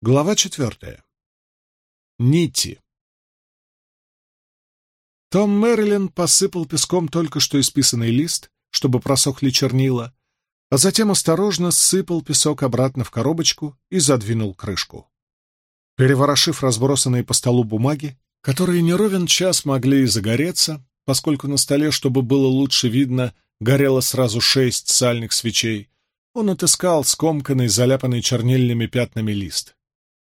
Глава четвертая. Нити. Том Мэрилин посыпал песком только что исписанный лист, чтобы просохли чернила, а затем осторожно сыпал песок обратно в коробочку и задвинул крышку. Переворошив разбросанные по столу бумаги, которые не ровен час могли и загореться, поскольку на столе, чтобы было лучше видно, горело сразу шесть сальных свечей, он отыскал скомканный, заляпанный чернильными пятнами лист.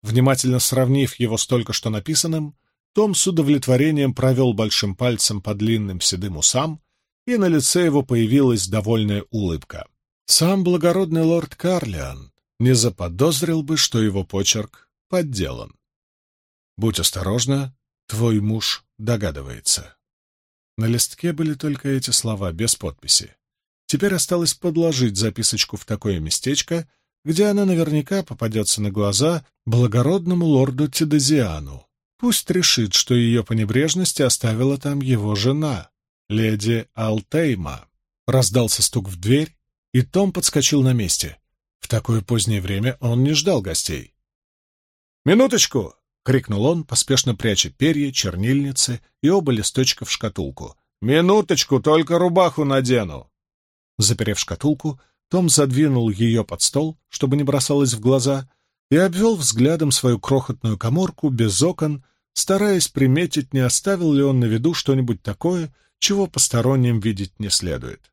Внимательно сравнив его с только что написанным, том с удовлетворением провел большим пальцем по длинным седым усам, и на лице его появилась довольная улыбка. Сам благородный лорд Карлиан не заподозрил бы, что его почерк подделан. «Будь осторожна, твой муж догадывается». На листке были только эти слова, без подписи. Теперь осталось подложить записочку в такое местечко, где она наверняка попадется на глаза благородному лорду Тидезиану. Пусть решит, что ее по небрежности оставила там его жена, леди Алтейма. Раздался стук в дверь, и Том подскочил на месте. В такое позднее время он не ждал гостей. «Минуточку!» — крикнул он, поспешно пряча перья, чернильницы и оба листочка в шкатулку. «Минуточку, только рубаху надену!» Заперев шкатулку, том задвинул ее под стол, чтобы не бросалось в глаза, и обвел взглядом свою крохотную коморку без окон, стараясь приметить, не оставил ли он на виду что-нибудь такое, чего посторонним видеть не следует.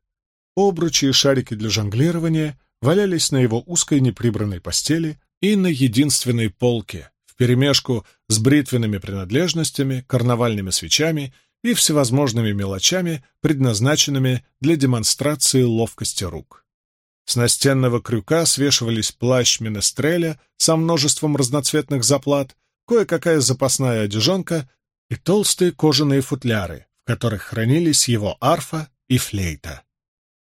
Обручи и шарики для жонглирования валялись на его узкой неприбранной постели и на единственной полке, вперемешку с бритвенными принадлежностями, карнавальными свечами и всевозможными мелочами, предназначенными для демонстрации ловкости рук. С настенного крюка свешивались плащ Менестреля со множеством разноцветных заплат, кое-какая запасная одежонка и толстые кожаные футляры, в которых хранились его арфа и флейта.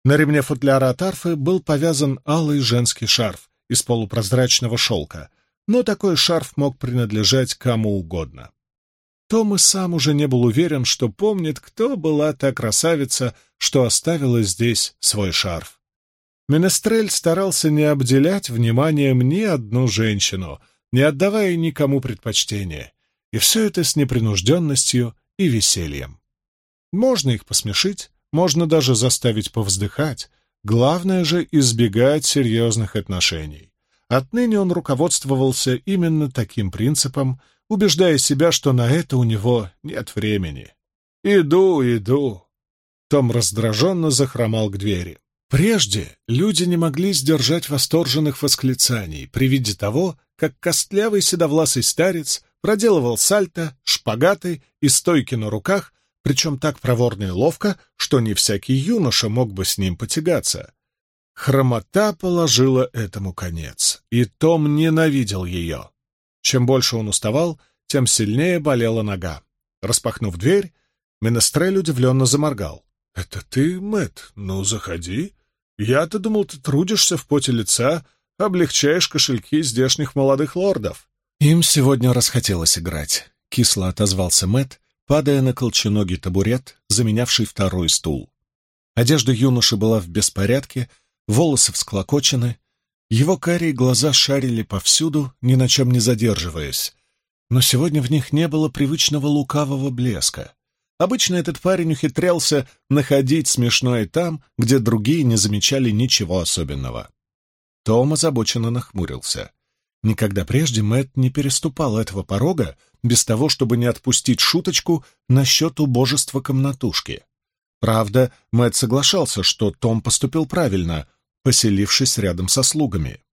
На ремне футляра от арфы был повязан алый женский шарф из полупрозрачного шелка, но такой шарф мог принадлежать кому угодно. Том и сам уже не был уверен, что помнит, кто была та красавица, что оставила здесь свой шарф. Менестрель старался не обделять вниманием ни одну женщину, не отдавая никому предпочтения, и все это с непринужденностью и весельем. Можно их посмешить, можно даже заставить повздыхать, главное же избегать серьезных отношений. Отныне он руководствовался именно таким принципом, убеждая себя, что на это у него нет времени. «Иду, иду!» Том раздраженно захромал к двери. Прежде люди не могли сдержать восторженных восклицаний при виде того, как костлявый седовласый старец проделывал сальто, шпагаты и стойки на руках, причем так проворно и ловко, что не всякий юноша мог бы с ним потягаться. Хромота положила этому конец, и Том ненавидел ее. Чем больше он уставал, тем сильнее болела нога. Распахнув дверь, Менестрель удивленно заморгал. — Это ты, Мэт? Ну, заходи. Я-то думал, ты трудишься в поте лица, облегчаешь кошельки здешних молодых лордов. Им сегодня расхотелось играть, — кисло отозвался Мэт, падая на колченогий табурет, заменявший второй стул. Одежда юноши была в беспорядке, волосы всклокочены, его карие глаза шарили повсюду, ни на чем не задерживаясь, но сегодня в них не было привычного лукавого блеска. Обычно этот парень ухитрялся находить смешное там, где другие не замечали ничего особенного. Том озабоченно нахмурился. Никогда прежде Мэтт не переступал этого порога без того, чтобы не отпустить шуточку насчет убожества комнатушки. Правда, Мэтт соглашался, что Том поступил правильно, поселившись рядом со слугами.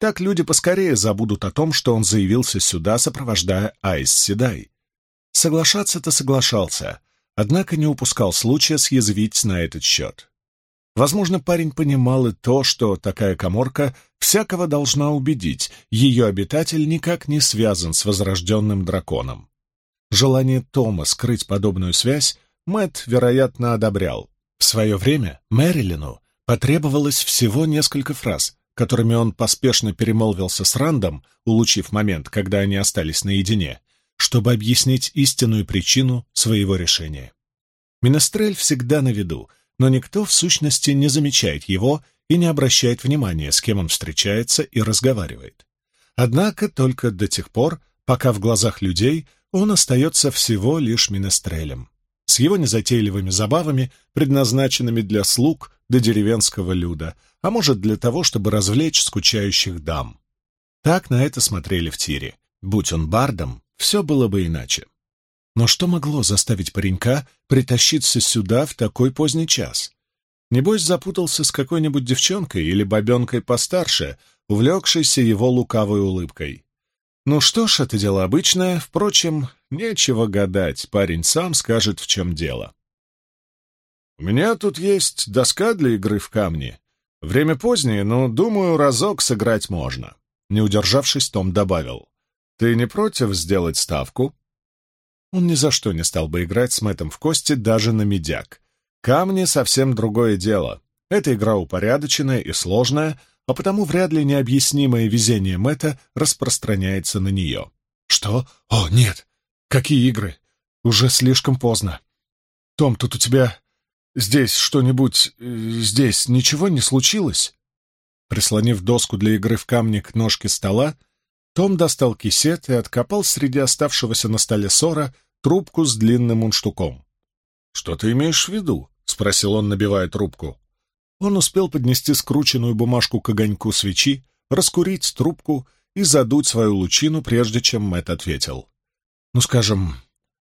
Так люди поскорее забудут о том, что он заявился сюда, сопровождая Айс Седай. Соглашаться-то соглашался, однако не упускал случая съязвить на этот счет. Возможно, парень понимал и то, что такая коморка всякого должна убедить, ее обитатель никак не связан с возрожденным драконом. Желание Тома скрыть подобную связь Мэтт, вероятно, одобрял. В свое время Мэрилину потребовалось всего несколько фраз, которыми он поспешно перемолвился с Рандом, улучив момент, когда они остались наедине, чтобы объяснить истинную причину своего решения. Минестрель всегда на виду, но никто в сущности не замечает его и не обращает внимания, с кем он встречается и разговаривает. однако только до тех пор, пока в глазах людей он остается всего лишь минестрелем, с его незатейливыми забавами, предназначенными для слуг до деревенского люда, а может для того, чтобы развлечь скучающих дам. Так на это смотрели в тире. Будь он бардом, все было бы иначе. Но что могло заставить паренька притащиться сюда в такой поздний час? Небось, запутался с какой-нибудь девчонкой или бабенкой постарше, увлекшейся его лукавой улыбкой. Ну что ж, это дело обычное. Впрочем, нечего гадать, парень сам скажет, в чем дело. «У меня тут есть доска для игры в камни. Время позднее, но, думаю, разок сыграть можно». Не удержавшись, Том добавил. «Ты не против сделать ставку?» Он ни за что не стал бы играть с Мэттом в кости даже на медяк. Камни — совсем другое дело. Эта игра упорядоченная и сложная, а потому вряд ли необъяснимое везение Мэтта распространяется на нее. «Что? О, нет! Какие игры? Уже слишком поздно. Том, тут у тебя здесь что-нибудь... Э, здесь ничего не случилось?» Прислонив доску для игры в камни к ножке стола, том достал кисет и откопал среди оставшегося на столе ссора трубку с длинным мундштуком. «Что ты имеешь в виду?» — спросил он, набивая трубку. Он успел поднести скрученную бумажку к огоньку свечи, раскурить трубку и задуть свою лучину, прежде чем Мэтт ответил. «Ну, скажем,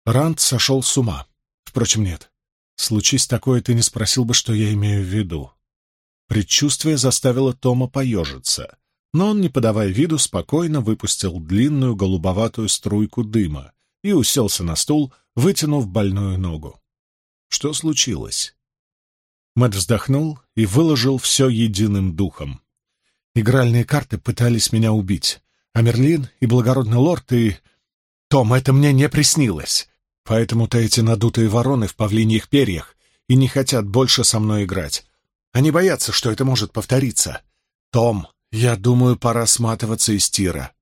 Ранд сошел с ума. Впрочем, нет. Случись такое, ты не спросил бы, что я имею в виду». Предчувствие заставило Тома поежиться, но он, не подавая виду, спокойно выпустил длинную голубоватую струйку дыма и уселся на стул, вытянув больную ногу. Что случилось? Мэтт вздохнул и выложил все единым духом. Игральные карты пытались меня убить, а Мерлин и благородный лорд и... Том, это мне не приснилось. Поэтому-то эти надутые вороны в павлиньих перьях и не хотят больше со мной играть. Они боятся, что это может повториться. Том, я думаю, пора сматываться из тира.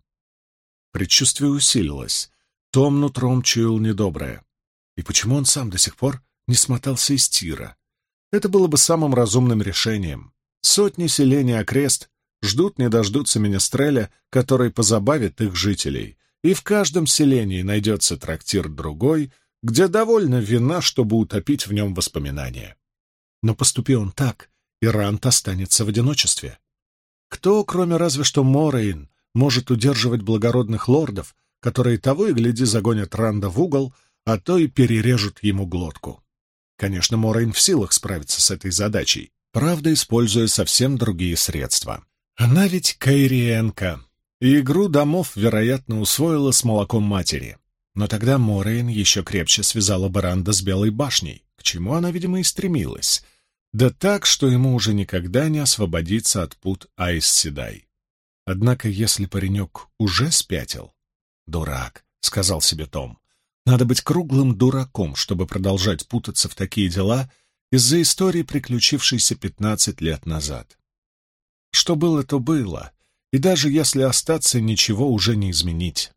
Предчувствие усилилось. Том нутром чуял недоброе. И почему он сам до сих пор не смотался из тира? Это было бы самым разумным решением. Сотни селений окрест ждут не дождутся Менестреля, который позабавит их жителей, и в каждом селении найдется трактир другой, где довольно вина, чтобы утопить в нем воспоминания. Но поступи он так, и Рант останется в одиночестве. Кто, кроме разве что Морейн, может удерживать благородных лордов, которые того и гляди загонят Ранда в угол, а то и перережут ему глотку? Конечно, Морейн в силах справиться с этой задачей, правда, используя совсем другие средства. Она ведь кайриенка, и игру домов, вероятно, усвоила с молоком матери. Но тогда Морейн еще крепче связала Баранда с Белой башней, к чему она, видимо, и стремилась — да так, что ему уже никогда не освободиться от пут Айс Седай. Однако, если паренек уже спятил... «Дурак», — сказал себе Том. «Надо быть круглым дураком, чтобы продолжать путаться в такие дела из-за истории, приключившейся пятнадцать лет назад. Что было, то было, и даже если остаться, ничего уже не изменить.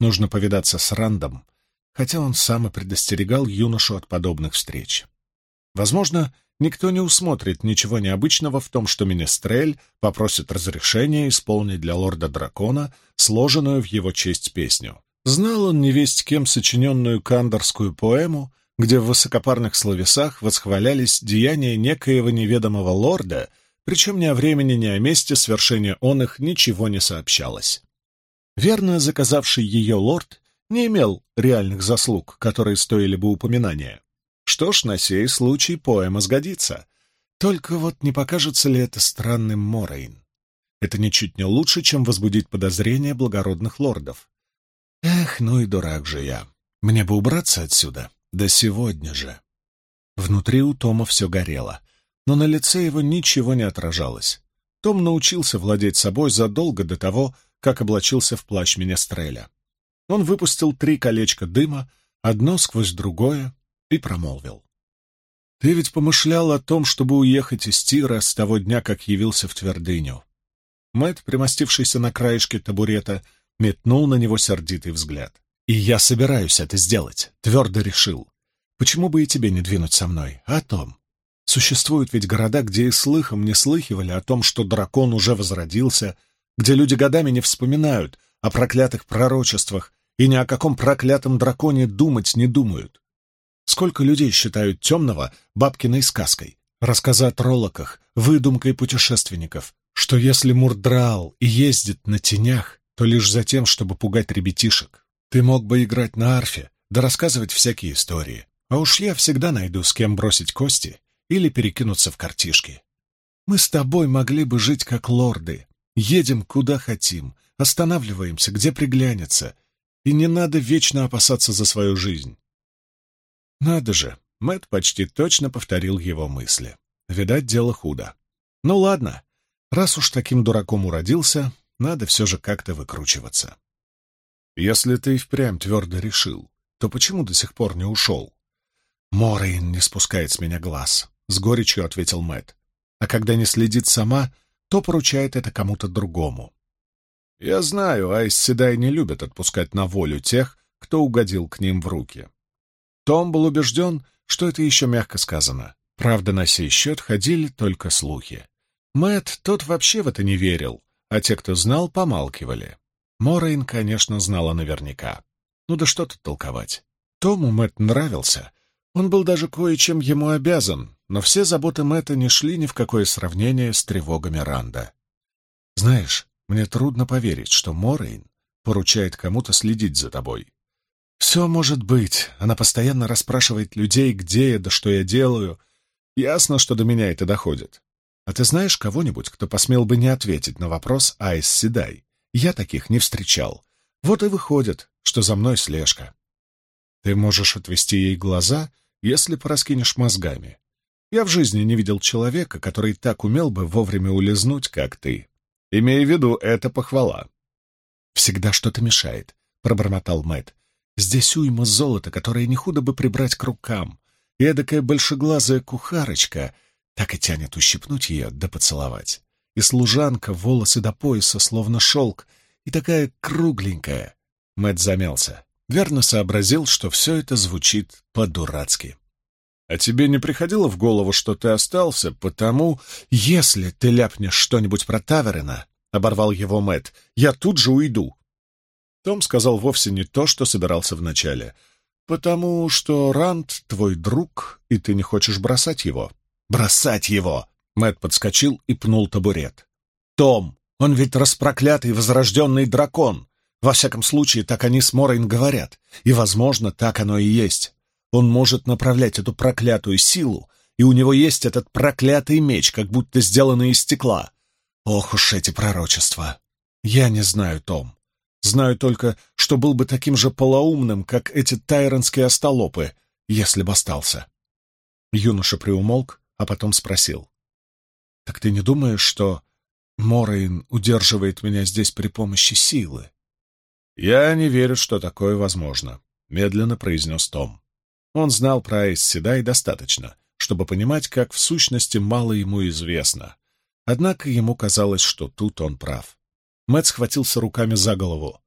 Нужно повидаться с Рандом, хотя он сам и предостерегал юношу от подобных встреч. Возможно, никто не усмотрит ничего необычного в том, что Министрель попросит разрешения исполнить для лорда-дракона сложенную в его честь песню. Знал он невесть кем сочиненную кандорскую поэму, где в высокопарных словесах восхвалялись деяния некоего неведомого лорда, причем ни о времени, ни о месте свершения он их ничего не сообщалось. Верно заказавший ее лорд не имел реальных заслуг, которые стоили бы упоминания. Что ж, на сей случай поэма сгодится. Только вот не покажется ли это странным Морейн? Это ничуть не лучше, чем возбудить подозрения благородных лордов. Эх, ну и дурак же я. Мне бы убраться отсюда. Да сегодня же. Внутри у Тома все горело, но на лице его ничего не отражалось. Том научился владеть собой задолго до того, как облачился в плащ Менестреля. Он выпустил три колечка дыма, одно сквозь другое, и промолвил. «Ты ведь помышлял о том, чтобы уехать из Тира с того дня, как явился в твердыню». Мэт, примостившийся на краешке табурета, метнул на него сердитый взгляд. «И я собираюсь это сделать», — твердо решил. «Почему бы и тебе не двинуть со мной? О том. Существуют ведь города, где и слыхом не слыхивали о том, что дракон уже возродился, где люди годами не вспоминают о проклятых пророчествах и ни о каком проклятом драконе думать не думают. Сколько людей считают темного бабкиной сказкой, рассказы о троллоках, выдумкой путешественников, что если Мурдрал и ездит на тенях, то лишь за тем, чтобы пугать ребятишек. Ты мог бы играть на арфе, да рассказывать всякие истории. А уж я всегда найду, с кем бросить кости или перекинуться в картишки. Мы с тобой могли бы жить как лорды. Едем куда хотим, останавливаемся, где приглянется, и не надо вечно опасаться за свою жизнь. Надо же, Мэт почти точно повторил его мысли. Видать, дело худо. Ну ладно, раз уж таким дураком уродился, надо все же как-то выкручиваться. Если ты впрямь твердо решил, то почему до сих пор не ушел? Морейн не спускает с меня глаз, — с горечью ответил Мэт. А когда не следит сама, то поручает это кому-то другому. Я знаю, Айс Седай не любят отпускать на волю тех, кто угодил к ним в руки. Том был убежден, что это еще мягко сказано. Правда, на сей счет ходили только слухи. Мэт тот вообще в это не верил, а те, кто знал, помалкивали. Морейн, конечно, знала наверняка. Ну да что тут толковать. Тому Мэт нравился. Он был даже кое-чем ему обязан, но все заботы Мэтта не шли ни в какое сравнение с тревогами Ранда. «Знаешь, мне трудно поверить, что Морейн поручает кому-то следить за тобой. Все может быть. Она постоянно расспрашивает людей, где я, да что я делаю. Ясно, что до меня это доходит. А ты знаешь кого-нибудь, кто посмел бы не ответить на вопрос Айс Седай? Я таких не встречал. Вот и выходит, что за мной слежка. Ты можешь отвести ей глаза, если пораскинешь мозгами. Я в жизни не видел человека, который так умел бы вовремя улизнуть, как ты. Имея в виду, это похвала. «Всегда что-то мешает», — пробормотал Мэтт. Здесь уйма золота, которое не худо бы прибрать к рукам. И эдакая большеглазая кухарочка так и тянет ущипнуть ее да поцеловать. И служанка, волосы до пояса, словно шелк, и такая кругленькая. Мэт замялся. Верно сообразил, что все это звучит по-дурацки. «А тебе не приходило в голову, что ты остался, потому...» «Если ты ляпнешь что-нибудь про Таверена», — оборвал его Мэт, — «я тут же уйду. Том сказал вовсе не то, что собирался вначале. «Потому что Ранд твой друг, и ты не хочешь бросать его». «Бросать его!» Мэт подскочил и пнул табурет. «Том, он ведь распроклятый возрожденный дракон. Во всяком случае, так они с Морейн говорят. И, возможно, так оно и есть. Он может направлять эту проклятую силу, и у него есть этот проклятый меч, как будто сделанный из стекла. Ох уж эти пророчества! Я не знаю, Том. Знаю только, что был бы таким же полоумным, как эти тайронские остолопы, если бы остался. Юноша приумолк, а потом спросил. — Так ты не думаешь, что Морейн удерживает меня здесь при помощи силы? — Я не верю, что такое возможно, — медленно произнес Том. Он знал про Айс Седай достаточно, чтобы понимать, как в сущности мало ему известно. Однако ему казалось, что тут он прав. Мэтт схватился руками за голову.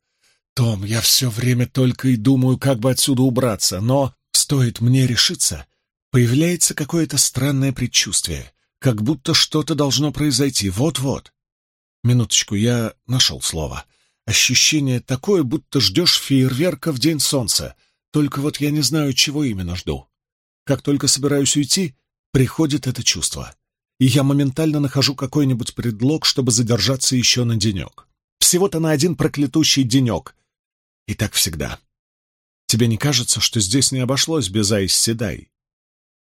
«Том, я все время только и думаю, как бы отсюда убраться, но стоит мне решиться, появляется какое-то странное предчувствие, как будто что-то должно произойти вот-вот. Минуточку, я нашел слово. Ощущение такое, будто ждешь фейерверка в день солнца, только вот я не знаю, чего именно жду. Как только собираюсь уйти, приходит это чувство, и я моментально нахожу какой-нибудь предлог, чтобы задержаться еще на денек. Всего-то на один проклятущий денек. И так всегда. Тебе не кажется, что здесь не обошлось без Айс Седай?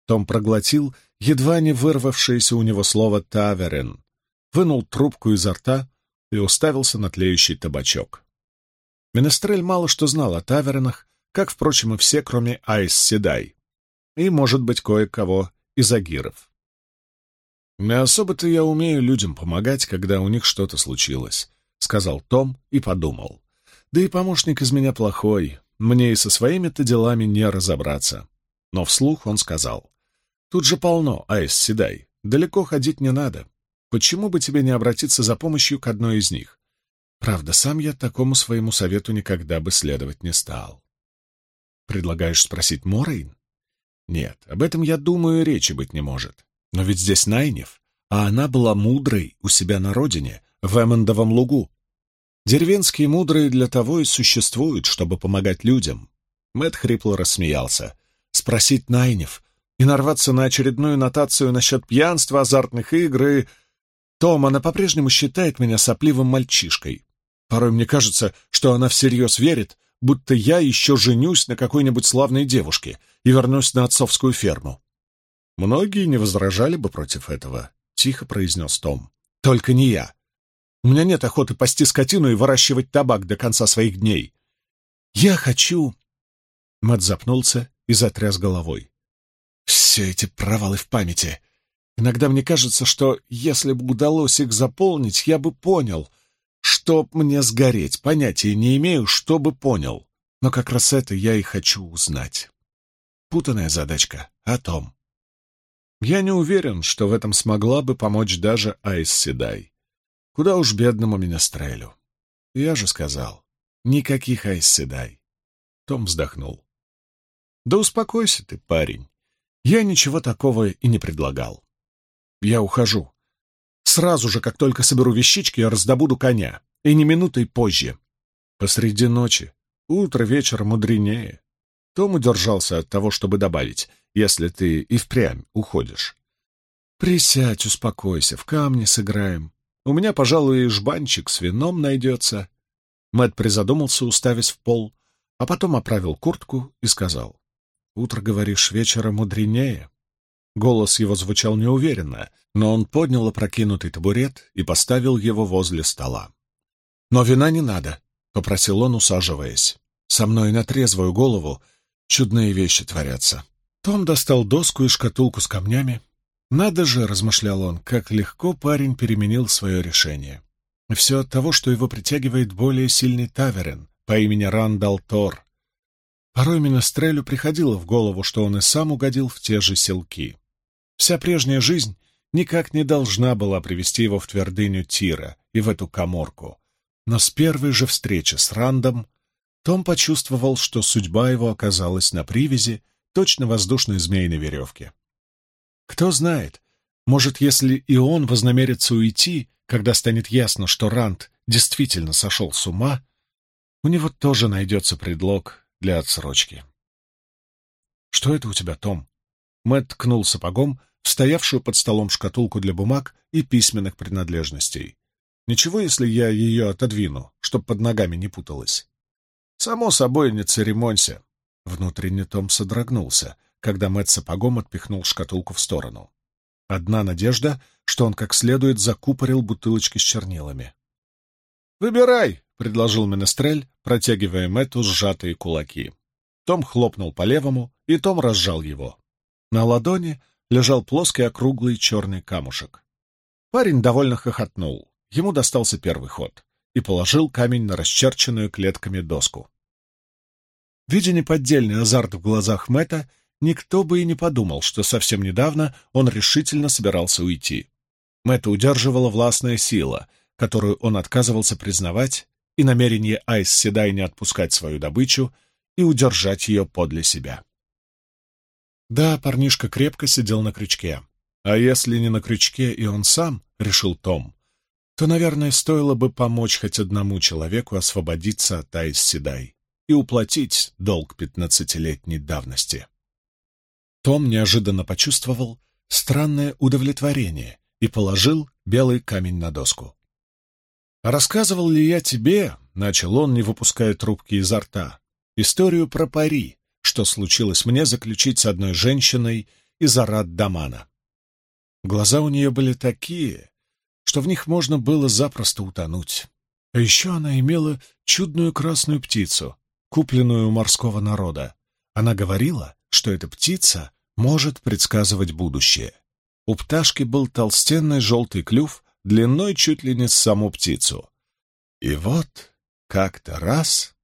Том проглотил, едва не вырвавшееся у него слово «таверен», вынул трубку изо рта и уставился на тлеющий табачок. Менестрель мало что знал о тавернах, как, впрочем, и все, кроме Айс Седай, и, может быть, кое-кого из агиров. Не особо-то я умею людям помогать, когда у них что-то случилось. — сказал Том и подумал. «Да и помощник из меня плохой, мне и со своими-то делами не разобраться». Но вслух он сказал. «Тут же полно, Айс Седай, далеко ходить не надо. Почему бы тебе не обратиться за помощью к одной из них? Правда, сам я такому своему совету никогда бы следовать не стал». «Предлагаешь спросить Морейн?» «Нет, об этом, я думаю, речи быть не может. Но ведь здесь Найнев, а она была мудрой у себя на родине, в Эммондовом лугу. Деревенские мудрые для того и существуют, чтобы помогать людям. Мэт хрипло рассмеялся. Спросить Найнев и нарваться на очередную нотацию насчет пьянства, азартных игр и... Том, она по-прежнему считает меня сопливым мальчишкой. Порой мне кажется, что она всерьез верит, будто я еще женюсь на какой-нибудь славной девушке и вернусь на отцовскую ферму. Многие не возражали бы против этого, — тихо произнес Том. Только не я. У меня нет охоты пасти скотину и выращивать табак до конца своих дней. Я хочу... Мэтт запнулся и затряс головой. Все эти провалы в памяти. Иногда мне кажется, что если бы удалось их заполнить, я бы понял, чтоб мне сгореть. Понятия не имею, что бы понял. Но как раз это я и хочу узнать. Путанная задачка. О том. Я не уверен, что в этом смогла бы помочь даже Айс Седай. Куда уж бедному Минестрелю. Я же сказал, никаких Айс Седай. Том вздохнул. Да успокойся ты, парень. Я ничего такого и не предлагал. Я ухожу. Сразу же, как только соберу вещички, я раздобуду коня. И не минутой позже. Посреди ночи. Утро вечера мудренее. Том удержался от того, чтобы добавить, если ты и впрямь уходишь. Присядь, успокойся, в камне сыграем. У меня, пожалуй, и жбанчик с вином найдется. Мэт призадумался, уставясь в пол, а потом оправил куртку и сказал. — Утро, говоришь, вечера мудренее. Голос его звучал неуверенно, но он поднял опрокинутый табурет и поставил его возле стола. «Но вина не надо», — попросил он, усаживаясь. «Со мной на трезвую голову чудные вещи творятся». Том достал доску и шкатулку с камнями, «Надо же», — размышлял он, — «как легко парень переменил свое решение. Все от того, что его притягивает более сильный таверен по имени Рандал Тор. Порой Минестрелю приходило в голову, что он и сам угодил в те же селки. Вся прежняя жизнь никак не должна была привести его в твердыню Тира и в эту коморку. Но с первой же встречи с Рандом том почувствовал, что судьба его оказалась на привязи точно воздушной змеиной веревки. Кто знает, может, если и он вознамерится уйти, когда станет ясно, что Ранд действительно сошел с ума, у него тоже найдется предлог для отсрочки. «Что это у тебя, Том?» Мэтт ткнул сапогом в стоявшую под столом шкатулку для бумаг и письменных принадлежностей. «Ничего, если я ее отодвину, чтоб под ногами не путалась?» «Само собой, не церемонься!» Внутренне Том содрогнулся — когда Мэтт сапогом отпихнул шкатулку в сторону. Одна надежда, что он как следует закупорил бутылочки с чернилами. «Выбирай!» — предложил Менестрель, протягивая Мэтту сжатые кулаки. Том хлопнул по левому, и Том разжал его. На ладони лежал плоский округлый черный камушек. Парень довольно хохотнул. Ему достался первый ход и положил камень на расчерченную клетками доску. Видя неподдельный азарт в глазах Мэтта, никто бы и не подумал, что совсем недавно он решительно собирался уйти. Мэтта удерживала властная сила, которую он отказывался признавать, и намерение Айс Седай не отпускать свою добычу и удержать ее подле себя. Да, парнишка крепко сидел на крючке. А если не на крючке и он сам, — решил Том, — то, наверное, стоило бы помочь хоть одному человеку освободиться от Айс Седай и уплатить долг пятнадцатилетней давности. Том неожиданно почувствовал странное удовлетворение и положил белый камень на доску. «Рассказывал ли я тебе, — начал он, не выпуская трубки изо рта, — историю про пари, что случилось мне заключить с одной женщиной из Арат-Дамана? Глаза у нее были такие, что в них можно было запросто утонуть. А еще она имела чудную красную птицу, купленную у морского народа. Она говорила, что эта птица может предсказывать будущее. У пташки был толстенный желтый клюв, длиной чуть ли не с саму птицу. И вот как-то раз